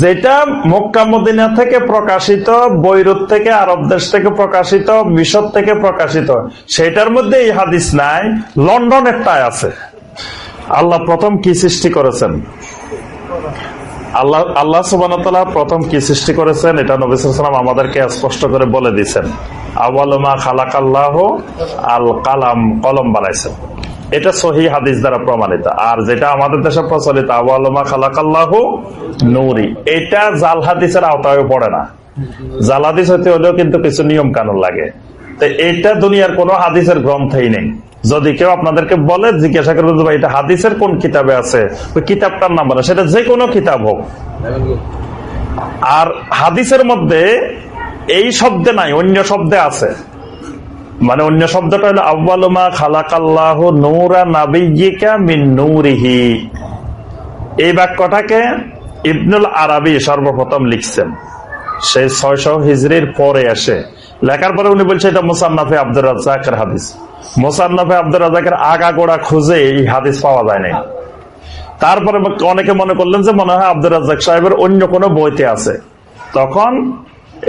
যেটা Mecca Medina থেকে প্রকাশিত, বৈরুত থেকে আরব দেশ থেকে প্রকাশিত, মিশর থেকে প্রকাশিত, সেটার মধ্যে এই হাদিস নাই লন্ডনেরটাই আছে। আল্লাহ প্রথম কি সৃষ্টি করেছেন? আল্লাহ আল্লাহ প্রথম কি সৃষ্টি করেছেন? এটা নবিসাম আমাদেরকে স্পষ্ট করে বলে দিচ্ছেন আওয়ালমা খালাক আল্লাহ আল কালাম কলম বানাইছেন। এটা সহি হাদিস দ্বারা প্রমাণিত। আর যেটা আমাদের দেশে প্রচলিত, আওয়ালমা খালাক আল্লাহ নৌরি। এটা জাল হাদিসের আওতায় পড়ে না। জাল হাদিস হতে হলেও কিন্তু কিছু নিয়ম কানুন লাগে। তো এটা দুনিয়ার কোন হাদিসের গ্রন্থেই নেই। যদি কেউ আপনাদেরকে বলে, জিজ্ঞাসা করবে ভাই, এটা হাদিসের কোন কিতাবে আছে? ওই কিতাবটার নাম বলে। সেটা যে কোনো কিতাব হোক। আর হাদিসের মধ্যে এই শব্দে নাই, অন্য শব্দে আছে। মানে অন্য শব্দটা হলো আব্বালুমা খালাকাল্লাহ নৌরা নাবিকা মিন নৌরিহি। এই বাক্যটাকে ইবনুল আরবি সর্বপ্রথম লিখছেন। সেই ছয়শো হিজড়ির পরে আসে লেখার পরে উনি বলছে, এটা মুসান্নাফে আব্দুর রাজাকের হাদিস। মোসান্নাফে আব্দুর রাজাকের আগা গোড়া খুঁজে এই হাদিস পাওয়া যায় নাই। তারপরে অনেকে মনে করলেন যে, মনে হয় আব্দুর রাজাক সাহেবের অন্য কোনো বইতে আছে। তখন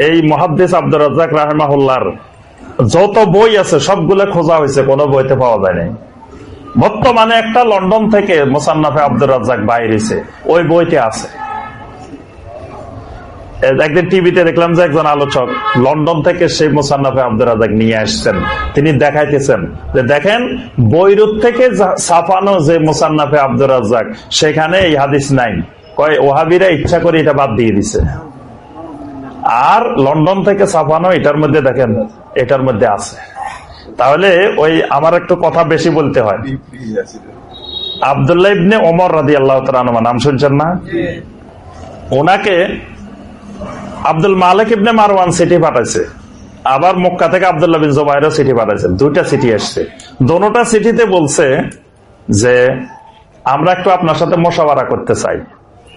এই মহাদ্দিস আব্দুর রাজাক রাহমাহুল্লার যত বই আছে, সবগুলো খোঁজা হয়েছে, কোনো বইতে পাওয়া যায় নাই। বর্তমানে একটা লন্ডন থেকে মোসান্নাফে আব্দুর রাজাক বাইরেছে ওই বইতে আছে। একদিন টিভিতে দেখলাম যে একজন আলোচক লন্ডন থেকে সেই মোসান্নাফে আব্দুর রাজাক নিয়ে আসছেন। তিনি দেখাইতেছেন যে, দেখেন, বৈরুত থেকে সাফানো যে মোসান্নাফে আব্দুর রাজাক সেখানে এই হাদিস নাই। কয়, ওহাবিরা ইচ্ছা করে এটা বাদ দিয়ে দিছে। আর লন্ডন থেকে সাফানো এটার মধ্যে দেখেন এটার মধ্যে আছে। তাহলে ওই আমার একটু কথা বেশি বলতে হয়। আবদুল্লাহ ইবনে ওমর রাদি আল্লাহ নাম শুনছেন না? ওনাকে Abdul Malik ibn Marwan city পাঠাইছে। আবার মক্কা থেকে আবদুল্লাহ বিন জোবাইরও সিটি পাঠাইছে দুইটা সিটি আসছে দোনোটা সিটিতে বলছে যে আমরা একটু আপনার সাথে মোশাবারা করতে চাই।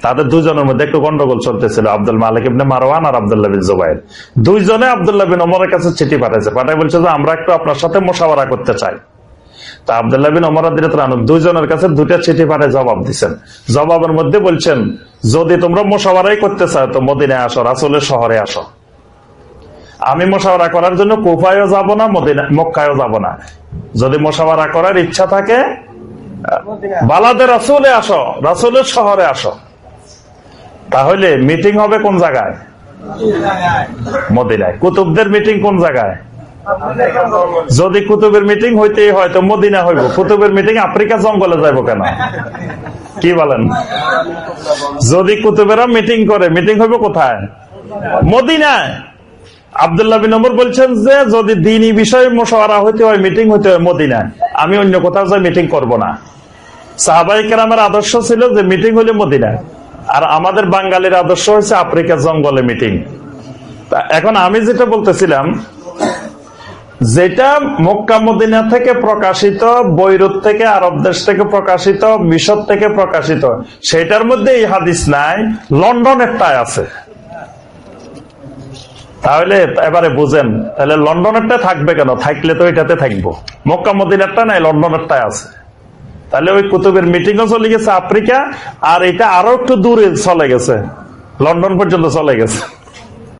তাদের দুজনের মধ্যে একটু গন্ডগোল চলতেছিল, আব্দুল মালিক ইবনে মারওয়ান আর আবদুল্লাহ বিন জোবাইর। দুইজনে আবদুল্লাহ বিন ওমরের কাছে চিঠি পাঠাইছে। পাঠাই বলছে যে, আমরা একটু আপনার সাথে মোশাবারা করতে চাই। তা আবদুল্লাহ বিন ওমর দুইজনের কাছে দুইটা চিঠি পাঠায় জবাব দিচ্ছেন জবাবের মধ্যে বলছেন, যদি তোমরা মোশাবারাই করতে চাও, তো মদিনায় আসো, রাসুলের শহরে আসো। আমি মোশাওয়ারা করার জন্য কুফায়ও যাব না, মদিনা মক্কায়ও যাব না। যদি মোশাওয়ারা করার ইচ্ছা থাকে বালাদে রাসুলে আসো, রাসুলের শহরে আসো। তাহলে মিটিং হবে কোন জায়গায়? মদিনায়। কুতুবদের মিটিং কোন জায়গায়? যদি কুতুবের মিটিং হইতে হয়, তো মদিনা হইব। কুতুবের মিটিং আফ্রিকা জঙ্গলে যাইব কেন? কি বলেন? যদি কুতুবেরা মিটিং করে মিটিং হইব কোথায়? মদিনায়। আবদুল্লাহ বিন নম্বর বলছেন যে, যদি দিনই বিষয়ে মোশাওয়ারা হইতে হয় মিটিং হইতে হয় মদিনায়। আমি অন্য কোথাও যাই মিটিং করব না। সাহাবাই আমার আদর্শ ছিল যে মিটিং হইলে মদিনায়। আর আমাদের বাঙালির আদর্শ হয়েছে আফ্রিকা জঙ্গলে মিটিং। এখন আমি যেটা বলতেছিলাম, যেটা মক্কা মদিনা থেকে প্রকাশিত, বৈরুত থেকে আরব দেশ থেকে প্রকাশিত, মিশর থেকে প্রকাশিত, সেটার মধ্যে এই হাদিস নাই লন্ডনেরটাই আছে। তাহলে এবারে বুঝেন, তাহলে লন্ডনেরটা থাকবে কেন? থাকলে তো এটাতে থাকব। মক্কা মদিনারটা নাই লন্ডনেরটাই আছে। তাহলে ওই কুতুবের মিটিংও চলে গেছে আফ্রিকা, আর এটা আরও একটু দূরে চলে গেছে। লন্ডন পর্যন্ত চলে গেছে।